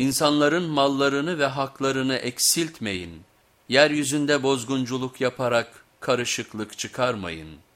İnsanların mallarını ve haklarını eksiltmeyin. Yeryüzünde bozgunculuk yaparak karışıklık çıkarmayın.''